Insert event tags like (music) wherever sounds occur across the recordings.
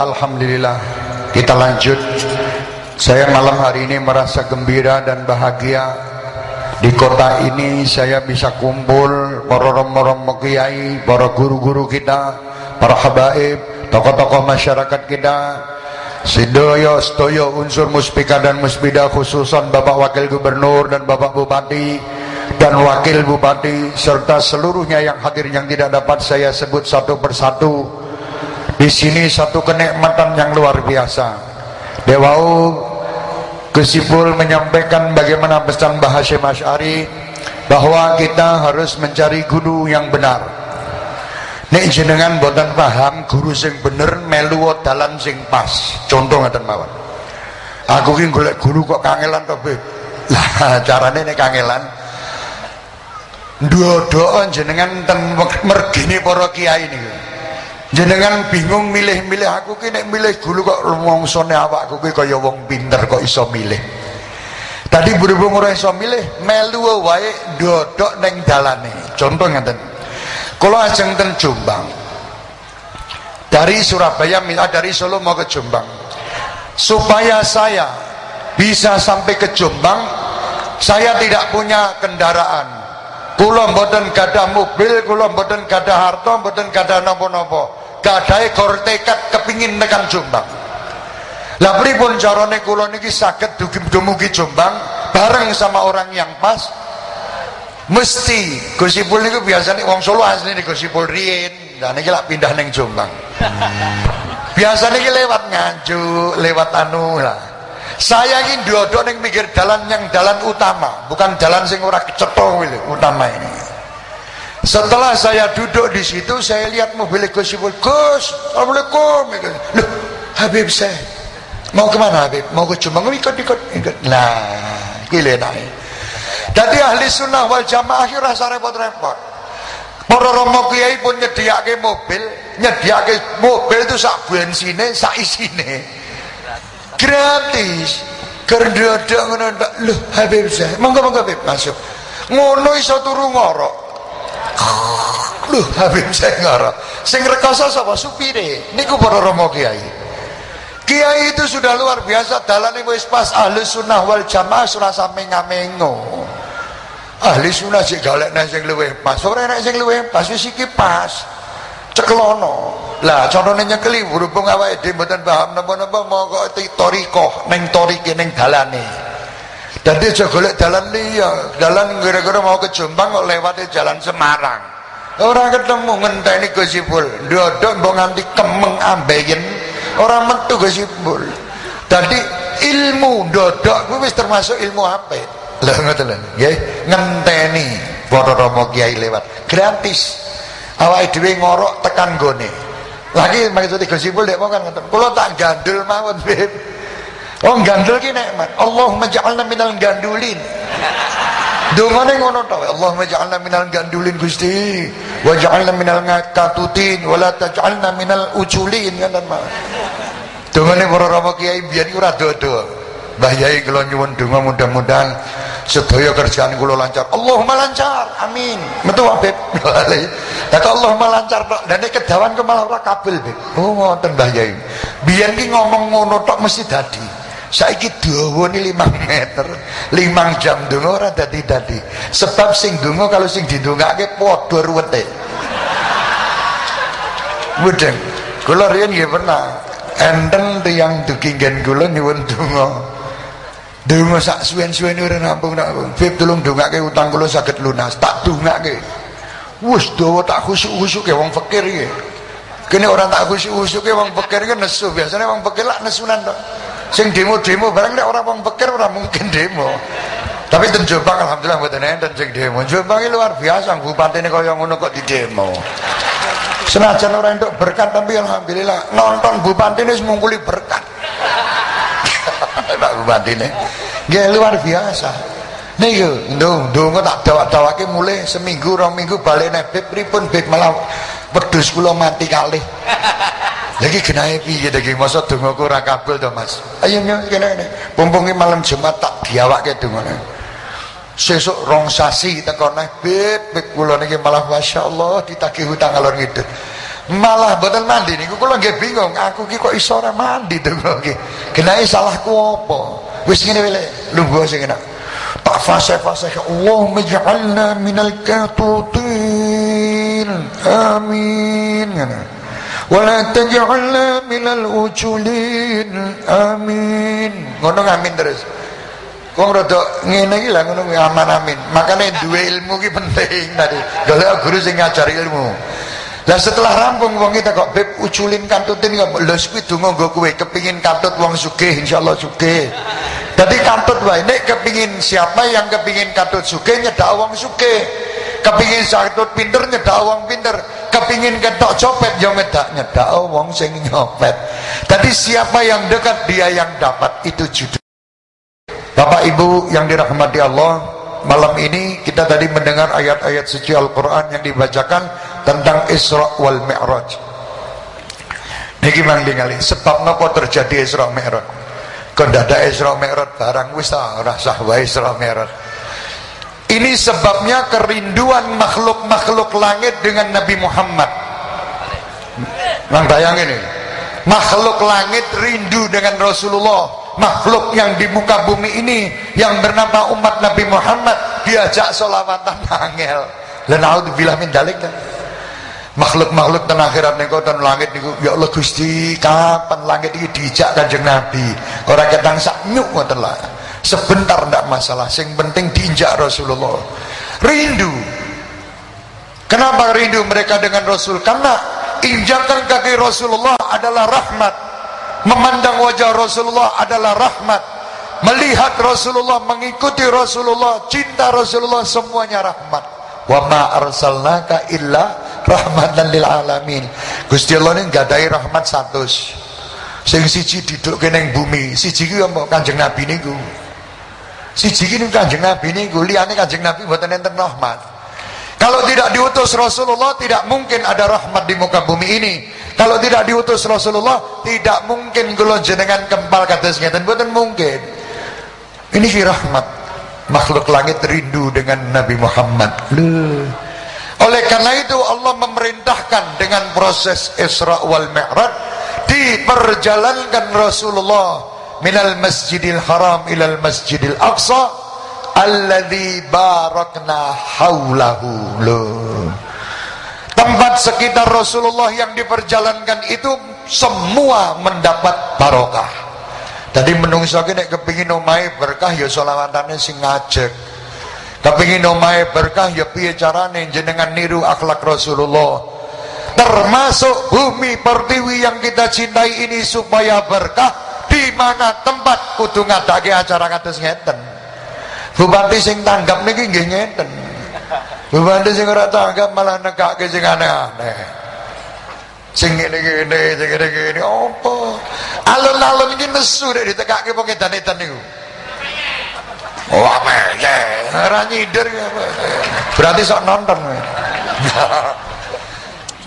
Alhamdulillah kita lanjut. Saya malam hari ini merasa gembira dan bahagia. Di kota ini saya bisa kumpul para romo-romo kiai para guru-guru kita para habaib tokoh-tokoh masyarakat kita. Sidoyo, Stoyo, unsur muspika dan musbida khususan Bapak Wakil Gubernur dan Bapak Bupati dan Wakil Bupati serta seluruhnya yang hadir yang tidak dapat saya sebut satu persatu di sini satu kenikmatan yang luar biasa. Dewau Kesipul menyampaikan bagaimana pesan bahasa Masyari bahwa kita harus mencari guru yang benar. Nek jenengan boten paham guru sing bener melu dalan sing pas. Contoh ngaten mawon. Aku ki golek guru kok kangelan to, Beb. Lah (laughs) carane nek kangelan ndodok jenengan ten mergini para kiai niku jenengan bingung milih-milih aku ki nek milih gulu kok wongsone awakku ki kaya wong pinter kok iso milih. Tadi berhubung ora iso milih melu wae dodok neng dalane. Contoh ngeten kula ajeng ten Jombang. Dari Surabaya dari Solo mau ke Jombang. Supaya saya bisa sampai ke Jombang saya tidak punya kendaraan kula mboten gadah mobil kula mboten gadah harta mboten gadah napa-napa gadai gor tekad kepingin tekan Jombang. Lah pripun carane kula niki saged dumugi Jombang bareng sama orang yang pas? Mesti. Gusipul niku biasanya wong Solo asli nih Gusipul riyin dan niki lak pindah neng Jombang. (laughs) Biasanya niki lewat Nganjuk lewat anu lah saya ingin dua-dua neng mikir jalan yang jalan utama bukan jalan sing ora kecetong utama ini setelah saya duduk di situ, saya lihat mobil Gus. Gus, Assalamualaikum. Loh, Habib saya. Mau ke mana Habib? Mau ke? Oh, ikut, ikut, ikut. Nah, gile naik. Jadi ahli sunnah wal jamaah rasa repot-repot. Para romo kiai pun nyediake mobil, nyediake mobil itu sak bensine, sak isine. Gratis. Kerdodok ngono Loh, Habib saya. Monggo monggo Habib masuk. Ngono iso turu ngorok. Loh, Habib saya ngarep. Sing rekoso sapa supire? Niku para romo kiai. Kiai itu sudah luar biasa dalane wis pas ahli sunnah wal jamaah surah sampe ngamengo. Ahli sunnah sik galekne sing luwih pas. Ora enak sing luwih pas wis iki pas. Ceklono. Lah contone nyekeli berhubung awake dhewe mboten paham napa-napa moko toriko ning torike ning dalane. Dadi aja golek dalan liya. Dalan kira-kira mau ke Jombang kok jalan Semarang. Orang ketemu ngenteni gosipul ndodok mbok nganti kemeng ambeien orang metu gosipul tadi ilmu ndodok kuwi wis termasuk ilmu apa lha ngoten lho nggih ngenteni para rama kiai lewat gratis awake dhewe ngorok tekan gone lagi maksud gosipul dek kan ngoten kula tak gandul mawon beb oh gandul ki nikmat Allahumma ja'alna minal gandulin Dungane ngono to. Allahumma ja'alna minal gandulin Gusti. Wa ja'alna minal ngakatutin wa la taj'alna minal uculin ngoten mah. Dungane para rama kiai biyen ora dodo. Mbah Yai kula nyuwun donga mudah-mudahan sedaya kerjaan kula lancar. Allahumma lancar. Amin. Metu Habib. Kata Allahumma lancar tok. Dan kedawan ke malah ora kabel, Beb. Oh ngoten Mbah Yai. Biyen ki ngomong ngono tok mesti dadi saiki dawane 5 meter 5 jam donga ora dadi-dadi sebab sing donga kalau sing didongake padha ruwete mudeng kula riyen nggih pernah enten tiyang dugi nggen kula nyuwun donga donga sak suwen-suwene ora rampung nak Bib tulung dongake utang kula saged lunas. Tak dongake. Wis dawa tak khusuk-khusuke wong fakir iki. Kene orang tak khusuk-khusuke wong fakir kan nesu. Biasanya wong fakir lak nesunan tok. Sing demo-demo barang nek orang wong pikir ora mungkin demo. Tapi ten Jombang alhamdulillah mboten enten sing demo. Jombang luar biasa bupatine kaya ngono kok di demo senajan orang entuk berkat tapi alhamdulillah nonton bupatine semungkuli berkat (laughs) Pak bupatine nggih luar biasa. Niku ndung ndonga tak dawak-dawake mulai seminggu rong minggu balik nek pripun bib malah wedhus kula mati kalih. Lagi kenae piye lagi masa dongaku ora kabul to Mas? Ayo kene pumpungi malam Jumat tak diawake dongane. Sesuk rong sasi teko neh bib bib kula niki malah masyaallah ditagih hutang alor ngidul malah boten mandi niku kula nggih bingung aku ki kok iso ora mandi to kula ki kenae salahku apa? Wis ngene wae lungguh sing enak. Tak fase-fase Allahumma ij'alna minal qatutin amin ngene. Wala taj'alna minal uculin amin. Ngono amin terus. Wong rada ngene iki lah ngono aman amin. Makane duwe ilmu ki penting tadi. Golek guru sing ngajari ilmu. Lah setelah rampung wong kita kok beb uculin kantutin kok lho kuwi donga nggo kowe kepingin kantut wong sugih insyaallah sugih. Dadi kantut wae nek kepingin siapa yang kepingin kantut sugih nyedak wong sugih. Kepingin kantut pinter nyedak wong pinter. Kepingin ketok copet yo nyedak nyedak wong sing nyopet. Tadi siapa yang dekat dia yang dapat itu judul. Bapak Ibu yang dirahmati Allah, malam ini kita tadi mendengar ayat-ayat suci Al-Qur'an yang dibacakan tentang Isra wal Mi'raj. Niki mang ningali sebab napa terjadi Isra Mi'raj. Kon dadak Isra Mi'raj barang wis ora sah wae Isra Mi'raj. Ini sebabnya kerinduan makhluk-makhluk langit dengan Nabi Muhammad. Mang bayang ini. Makhluk langit rindu dengan Rasulullah. Makhluk yang di muka bumi ini yang bernama umat Nabi Muhammad diajak solawatan angel. Dan bilang min dalik kan makhluk-makhluk ten akhirat niku ten langit niku ya Allah Gusti kapan langit iki dijak Kanjeng Nabi? Ora ketang sak nyuk ngoten lah. Sebentar ndak masalah sing penting diinjak Rasulullah. Rindu. Kenapa rindu mereka dengan Rasul? Karena injakan kaki Rasulullah adalah rahmat. Memandang wajah Rasulullah adalah rahmat. Melihat Rasulullah mengikuti Rasulullah cinta Rasulullah semuanya rahmat. Wa ma arsalnaka illa rahmatan lil alamin. Gusti Allah ini gadai rahmat satu sing siji duduk ning bumi siji ki apa Kanjeng Nabi niku. Siji ki Kanjeng Nabi niku liyane Kanjeng Nabi mboten enten rahmat. Kalau tidak diutus Rasulullah tidak mungkin ada rahmat di muka bumi ini. Kalau tidak diutus Rasulullah tidak mungkin kula jenengan kempal kados ngeten mboten mungkin. Ini ki rahmat. Makhluk langit rindu dengan Nabi Muhammad. Loh. Oleh karena itu Allah memerintahkan dengan proses Isra wal Mi'raj diperjalankan Rasulullah minal Masjidil Haram ilal Masjidil Aqsa alladzi barakna haulahu. Tempat sekitar Rasulullah yang diperjalankan itu semua mendapat barokah. Tadi menungso nek kepingin omahe berkah ya selawatane sing ngajek kepingin omahe berkah ya piye carane jenengan niru akhlak Rasulullah? Termasuk bumi pertiwi yang kita cintai ini supaya berkah di mana tempat kudu ngadake acara kados ngeten. Bupati sing tanggap niki nggih ngeten. Bupati sing ora tanggap malah nekake sing aneh-aneh. Sing ngene-ngene sing ngene-ngene apa? Alun-alun iki nesu nek ditekake wong edan-edan niku Oh apa ya? Ora nyider Berarti sok nonton. (laughs)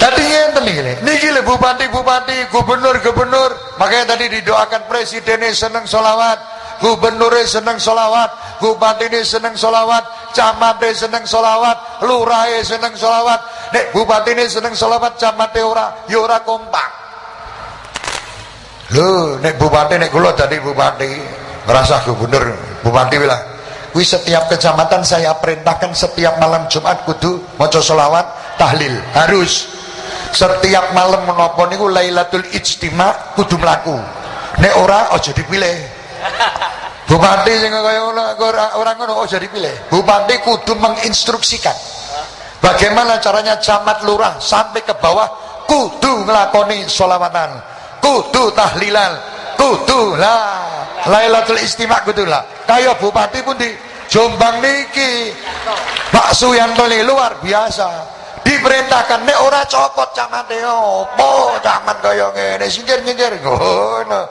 Tadi ngenten iki. Niki lho bupati-bupati, gubernur-gubernur, makanya tadi didoakan presidennya seneng solawat, gubernurnya seneng solawat, bupati ini seneng solawat, camatnya seneng solawat, lurahnya seneng solawat. Nek ini seneng solawat, camatnya ora, ya ora kompak. Lho, nek bupati nek kula tadi bupati, ngerasa gubernur, bupati bilang Wis setiap kecamatan saya perintahkan setiap malam Jumat kudu maca selawat tahlil. Harus. Setiap malam menapa niku Lailatul Ijtima kudu mlaku. Nek ora aja dipilih. (laughs) Bupati sing kaya ora ora ngono aja dipilih. Bupati kudu menginstruksikan bagaimana caranya camat lurah sampai ke bawah kudu nglakoni sholawatan kudu tahlilan kudu lah Lailatul Istimewa kudu lah kaya bupati pun di Jombang niki. Pak Suyanto ini luar biasa. Diperintahkan nek ora copot camat opo? Camat kaya ngene. Singkir-singkir ngono.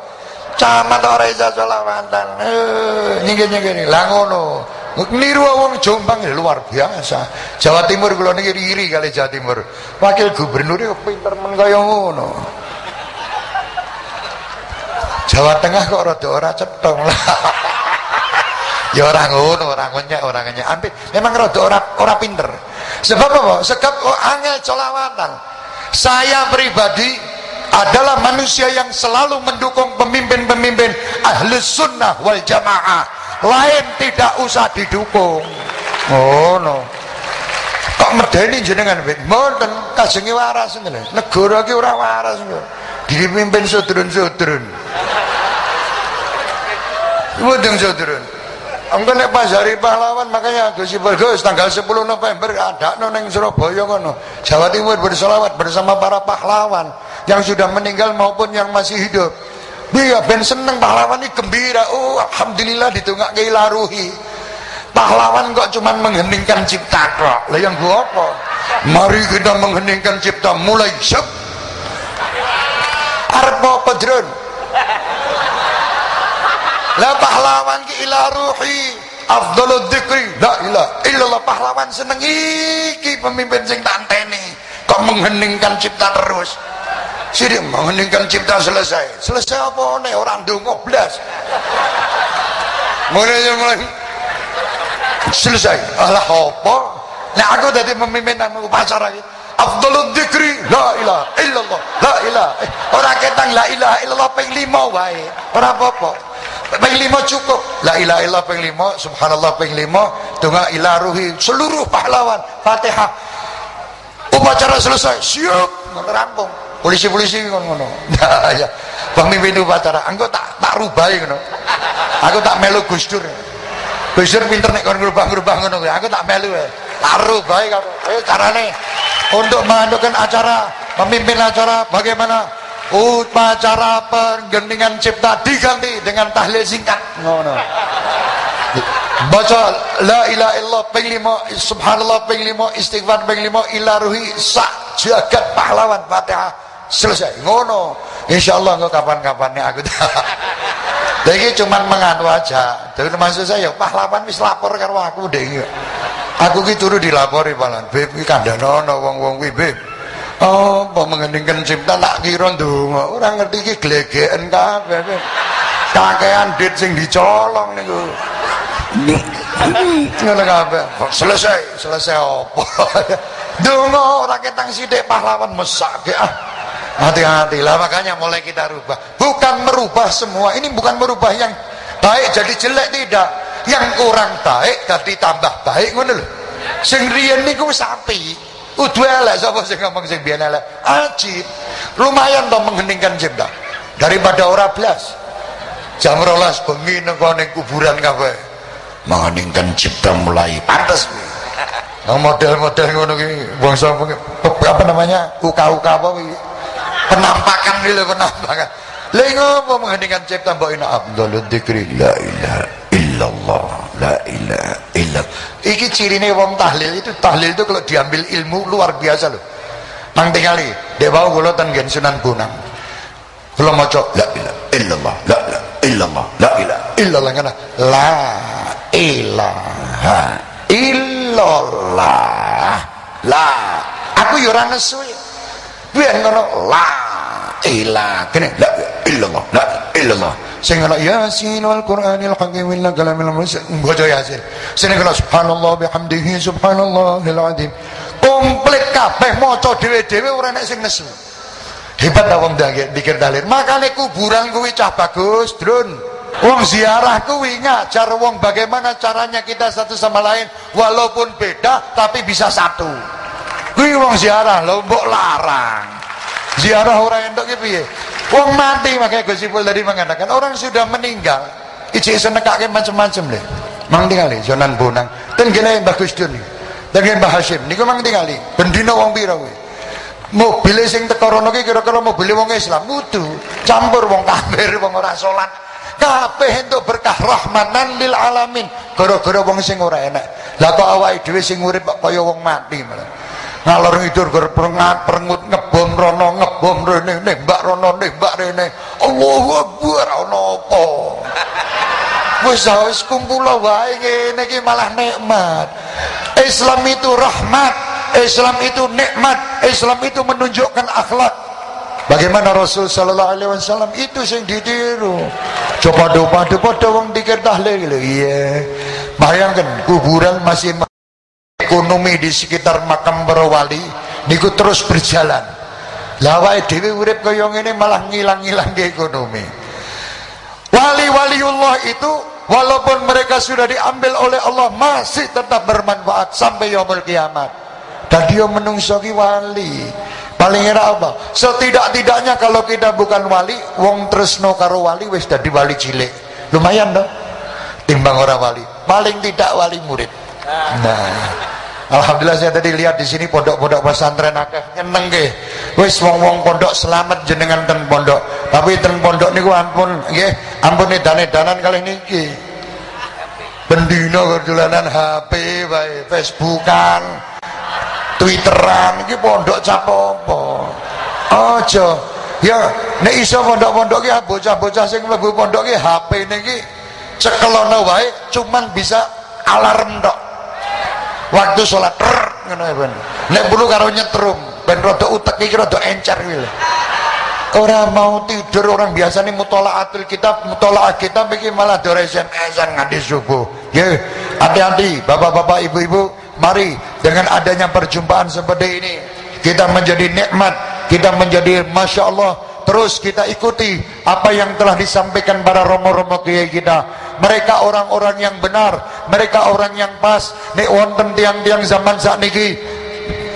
Camat ora iso selawatan eh, nyingkir-nyingkir. Lah ngono. Niru wong Jombang luar biasa. Jawa Timur kula niki iri kali Jawa Timur. Wakil gubernur pinter men kaya Jawa Tengah kok rada ora cetong lah. (laughs) Ya orang ngono orang ngenyek orang ngenyek. Ampit memang rada ora ora pinter. Sebab apa? Sebab oh, angel colawatan saya pribadi adalah manusia yang selalu mendukung pemimpin-pemimpin ahlus sunnah wal jamaah. Lain tidak usah didukung. Oh no kok medeni jenengan mboten. Kajengi waras ngene. Negara iki ora waras dipimpin sudrun-sudrun mboten sudrun Engko nek pas hari pahlawan makanya Gus Gus tanggal 10 November ada neng Surabaya kono. Jawa Timur bersolawat bersama para pahlawan yang sudah meninggal maupun yang masih hidup. Biar ben seneng pahlawan ini gembira. Oh, alhamdulillah ditungak ke ilaruhi. Pahlawan kok cuma mengheningkan cipta kok. Lah yang gua apa? Mari kita mengheningkan cipta mulai sep. Arep apa, La pahlawan ki ila ruhi. Afdalud dzikri. La ilaha illallah. Pahlawan seneng iki pemimpin sing tak anteni. Kok mengheningkan cipta terus? Sidik mengheningkan cipta selesai. Selesai apa nih orang dongo blas. Mulai mulai selesai. Alah apa? Nah aku jadi pemimpin upacara gitu afdalud dzikri la ilaha illallah la ilaha orang ketang la ilaha illallah ping 5 wae. Ora apa-apa. Peng lima cukup. La ilaha illallah peng lima subhanallah peng lima tunga ila ruhi seluruh pahlawan. Fatihah. Upacara selesai. Siap rampung. Polisi-polisi ngono (laughs) nah ya pemimpin upacara. Aku tak tak rubahi ngono. Aku tak melu Gus Dur. Gus Dur pinter nek kon ngrubah-ngrubah ngono aku tak melu tak rubahi karo eh carane untuk mengadakan acara memimpin acara bagaimana? Upacara penggendingan cipta diganti dengan tahlil singkat. Ngono. Baca la ilaha illallah ping lima subhanallah ping lima istighfar ping lima ila ruhi sak jagat pahlawan fatihah. Selesai. Ngono. Insyaallah engko kapan-kapannya aku. (laughs) Lagi cuman menganu aja. Tapi maksud saya pahlawan wis lapor karo aku deh aku ki turu dilapori palan beb ki kandhana wong-wong kuwi beb Oh, apa mengeningkan cipta tak kira ndonga. Ora ngerti iki glegeken kabeh. Kakean dit sing dicolong niku. Ngono kabeh. Selesai, selesai apa? Ndonga ora ketang sithik pahlawan mesake ah. Hati-hati lah makanya mulai kita rubah. Bukan merubah semua. Ini bukan merubah yang baik jadi jelek tidak. Yang kurang baik jadi tambah baik ngono lho. Sing riyen niku sapi. Udah elek sapa sing ngomong sing biyen elek? Ajib. Lumayan to mengheningkan cipta. Daripada ora blas. Jam 12 bengi nang kuburan kabeh. Mengheningkan cipta mulai pantes model-model ngono ki bangsa apa namanya? Uka-uka apa kuwi? Penampakan lho penampakan. Lha ngopo mengheningkan cipta mbok ina Abdul Dzikri la ilaha illallah la ilaha illallah. Iki cirine wong tahlil itu tahlil itu kalau diambil ilmu luar biasa loh nang tinggali dek bau kula ten gen Sunan Bonang. Kula maca la ilaha illallah la ilaha illallah la ilaha illallah kana la ilaha illallah. La. Aku yo ora nesu biyen ngono la ilaha kene la illallah la illallah sing ana yasin wal qur'anil hakim innaka lamil mursalin. Baca yasin. Sing ana subhanallah bihamdihi subhanallahil azim. Komplit kabeh maca dhewe-dhewe ora nek sing nesu. Hebat ta wong dikir dalil. Makane kuburan kuwi cah bagus drun. Wong ziarah kuwi ngajar wong bagaimana caranya kita satu sama lain walaupun beda tapi bisa satu. Kuwi wong ziarah lho mbok larang. Ziarah ora entuk ki piye Wong mati makanya Gus Ipul tadi mengatakan orang sudah meninggal ijek senekake macam-macam deh. Mang tingali Jonan Bonang. Dan gini Mbah Gus Dur Dan gini Mbah Hashim niku mang tingali. Bendina wong pira kuwi? Mobil sing teko rono ki kira-kira mobil wong Islam wudu, campur wong kafir, wong ora salat. Kabeh entuk berkah rahmanan lil alamin. Gara-gara wong sing ora enak. Lah kok awake dhewe sing urip kaya wong mati malah ngalor ngidur berperengat perengut ngebom rono ngebom rene nembak rono nembak rene. Allahu Akbar ana apa? Wis wis kumpul wae ngene iki malah nikmat. Islam itu rahmat Islam itu nikmat Islam itu menunjukkan akhlak. Bagaimana Rasul sallallahu alaihi wasallam? Itu sing ditiru. Coba doa doa wong dikir tahlil. Iya. Bayangkan kuburan masih ekonomi di sekitar makam para wali niku terus berjalan Lawai dewi urip kaya ngene malah ngilang-ngilang ekonomi. Wali-waliullah itu walaupun mereka sudah diambil oleh Allah masih tetap bermanfaat sampai yaumul kiamat. Dan dia menungsoki wali. Paling era apa? Setidak-tidaknya kalau kita bukan wali, wong tresno karo wali wis dadi wali cilik. Lumayan dong. Timbang orang wali. Paling tidak wali murid. Nah, Alhamdulillah saya tadi lihat di sini pondok-pondok pesantren akeh nyeneng nggih. Wis wong-wong pondok selamat jenengan ten pondok. Tapi ten pondok niku ampun nggih, ampun edan-edanan kali niki. Bendina kedolanan HP wae, Facebookan, Twitteran iki pondok cap apa? Aja. Ya, nek iso pondok-pondok ki bocah-bocah sing mlebu pondok ki HP niki cekelono wae cuman bisa alarm tok waktu sholat ngono ya ben. Nek perlu karo nyetrum ben rada utek iki rada encer kuwi orang mau tidur orang biasa nih mutolaatul kitab mutolaat kitab iki malah do SMS-an nganti subuh. Ya hati-hati bapak-bapak ibu-ibu. Mari dengan adanya perjumpaan seperti ini kita menjadi nikmat kita menjadi masya Allah. Terus kita ikuti apa yang telah disampaikan para romo-romo kiai kita mereka orang-orang yang benar mereka orang yang pas. Nek wonten tiang-tiang zaman saat niki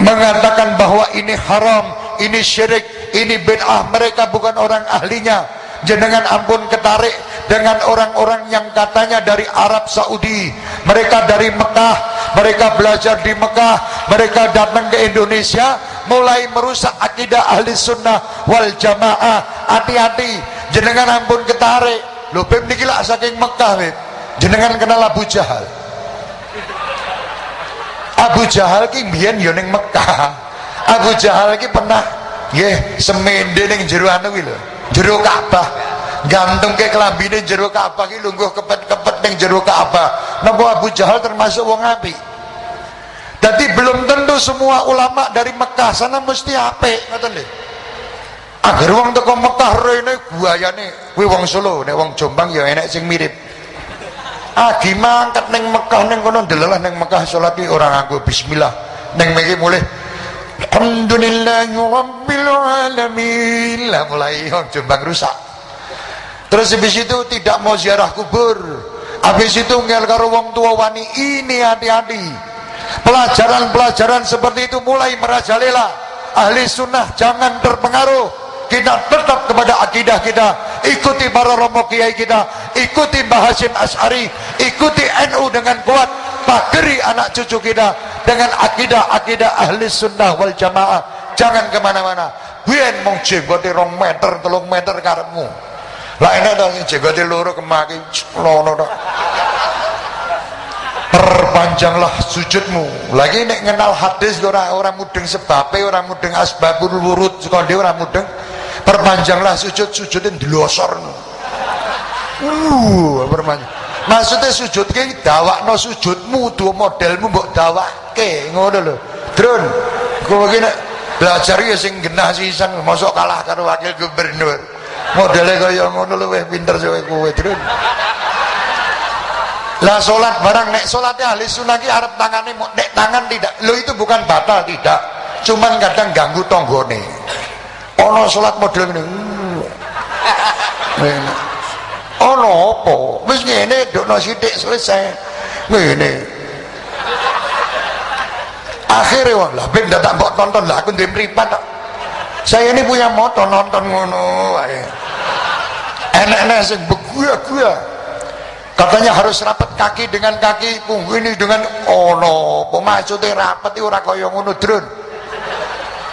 mengatakan bahwa ini haram ini syirik ini bid'ah. Mereka bukan orang ahlinya. Jenengan ampun ketarik dengan orang-orang yang katanya dari Arab Saudi. Mereka dari Mekah mereka belajar di Mekah mereka datang ke Indonesia mulai merusak akidah ahli sunnah wal jamaah. Hati-hati jenengan ampun ketarik lho beb niki lak saking Mekah beb jenengan kenal Abu Jahal. Abu Jahal ki mbiyen ya ning Mekah. Abu Jahal ki pernah nggih semende ning jero anu ki lho. Jero Ka'bah gantung ke kelambine jero Ka'bah ki lungguh kepet-kepet ning jero Ka'bah. Napa Abu Jahal termasuk wong api Jadi belum tentu semua ulama dari Mekah sana mesti apik, ngoten lho. Agar wong teko Mekah rene buayane kuwi wong Solo, nek wong Jombang ya enek sing mirip. Agi mangkat ning Mekah ning kono delelah ning Mekah salat ora nganggo bismillah. Ning mriki mulih Alhamdulillahi Rabbil Alamin. Lah mulai wong Jombang rusak. Terus habis itu tidak mau ziarah kubur. Habis itu ngel karo wong tua wani ini hati-hati. Pelajaran-pelajaran seperti itu mulai merajalela. Ahli sunnah jangan terpengaruh. Kita tetap kepada akidah kita. Ikuti para romo kiai kita. Ikuti Mbah Hashim Ash'ari. Ikuti NU dengan kuat. Pageri anak cucu kita. Dengan akidah-akidah ahli sunnah wal jamaah. Jangan ke mana-mana. Biar mau jenggote rong meter, telung meter karepmu lah ini dong jenggote loro kemaki lono perpanjanglah sujudmu lagi nek kenal hadis orang orang mudeng sebabe orang mudeng asbabul wurud sekondi orang mudeng perpanjanglah sujud sujudin dilosor uh perpanjang maksudnya sujud ke dawak no sujudmu dua modelmu mbok dawak ke ngono lho. Drone kowe iki belajar ya sing genah sisan mosok kalah karo wakil gubernur. Modelnya kaya ngono luwih pinter kowe kowe terus lah sholat barang nek sholatnya ahli sunnah ki arep tangane nek tangan tidak lo itu bukan batal tidak. Cuman kadang ganggu tonggone ono sholat model ini ono apa? Wis ngene dokno sithik selesai. Ngene. Akhirnya lah ben dadak mbok tonton lah aku ndek mripat saya ini punya moto nonton ngono enak-enak sing begua-gua katanya harus rapat kaki dengan kaki punggung ini dengan oh no rapat itu ora kaya ngono drun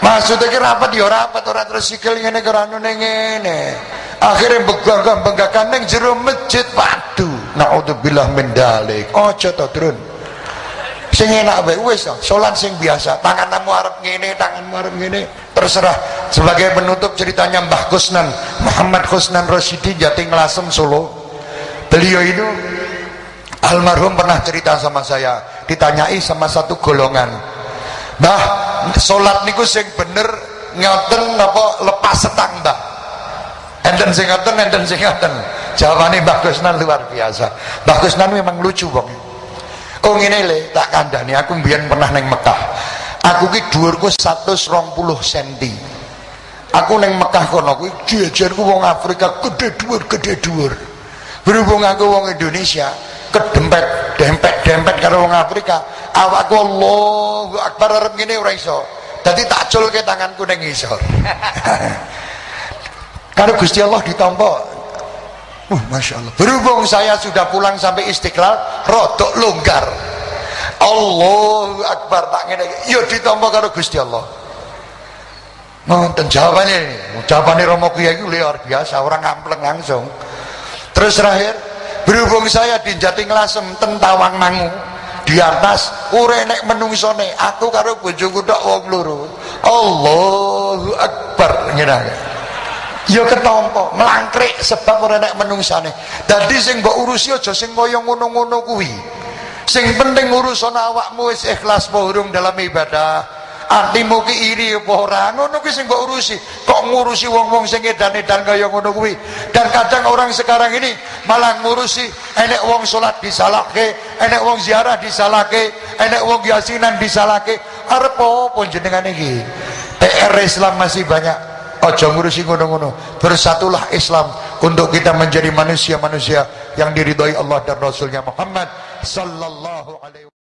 maksudnya ki rapat ya rapat ora terus sikil ngene ngene. Akhirnya begagam begagam ning jero masjid. Waduh naudzubillah min dalik ojo to drun. Sing enak wae wis salat sing biasa. Tanganmu arep ngene tanganmu arep ngene. Terserah. Sebagai penutup ceritanya Mbah Kusnan Muhammad Kusnan Rosyidi Jating Lasem Solo. Beliau itu almarhum pernah cerita sama saya. Ditanyai sama satu golongan Mbah salat niku sing bener ngoten apa lepas setang Mbah? Enten sing ngoten enten sing ngoten jawabannya Mbah Kusnan luar biasa. Mbah Kusnan memang lucu bang. Oh ngene le? Tak kandhani aku mbiyen pernah neng Mekah. Aku ki dhuwurku 120 cm aku neng Mekah kono kuwi jajarku wong Afrika gede dhuwur gede dhuwur. Berhubung aku wong Indonesia kedempet dempet dempet karo wong Afrika. Awakku Allahu Akbar arep ngene ora iso. Dadi tak culke tanganku ning ngisor. (laughs) Kalau Gusti Allah ditampa uh, Masya Allah berhubung saya sudah pulang sampai istiqlal rodok longgar. Allahu Akbar tak ngene. Yo ditampa karo Gusti Allah. Nonton jawabannya jawabannya Romo Kiai luar biasa. Orang ngampleng langsung. Terus terakhir berhubung saya di Jating Lasem tentawang mangu di atas ure nek menungsone aku karo bojoku tok wong loro. Allahu Akbar ngene ya ketompo melangkrik sebab ora nek menungsane dadi sing mbok urusi aja sing kaya ngono-ngono kuwi. Sing penting urusan awakmu wis ikhlas apa dalam ibadah atimu ki iri apa ora? Ngono kuwi sing mbok urusi. Kok ngurusi wong-wong sing edan-edan kaya ngono kuwi? Dan kadang orang sekarang ini malah ngurusi enek wong salat disalahke enek wong ziarah disalahke enek wong yasinan disalahke arep apa jenengan iki? PR Islam masih banyak. Ojo ngurusi ngono-ngono. Bersatulah Islam untuk kita menjadi manusia-manusia yang diridhoi Allah dan Rasulnya Muhammad sallallahu alaihi